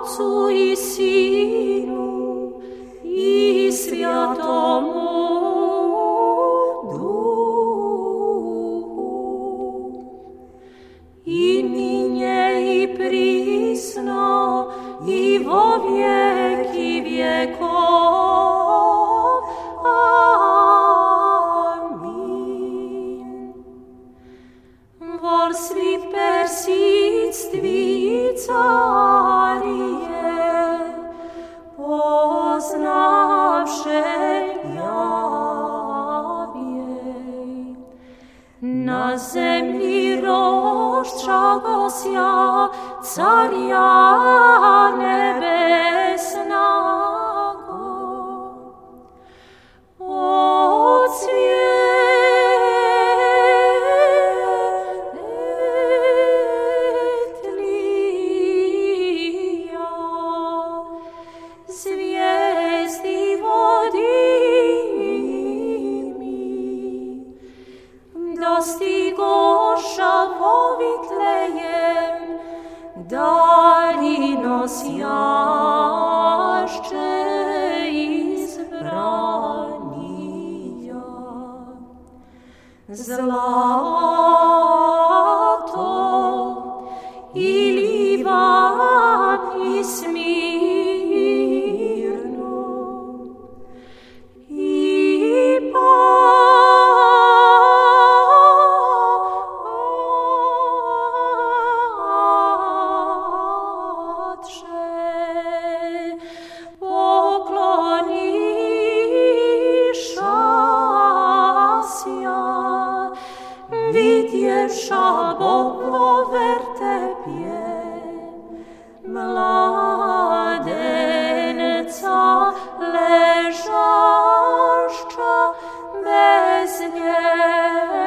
Otcu i Sinu i Svjatomu Duhu i ninje i prisno i vo vjeki vjekov. Amin. Vol svi persistvi Na zemlji roščagosja carja nebesnago. Povitlejem, dalinos jašće izbranija. Zla szabą powertepie, mladenca leżaszcza bez niej.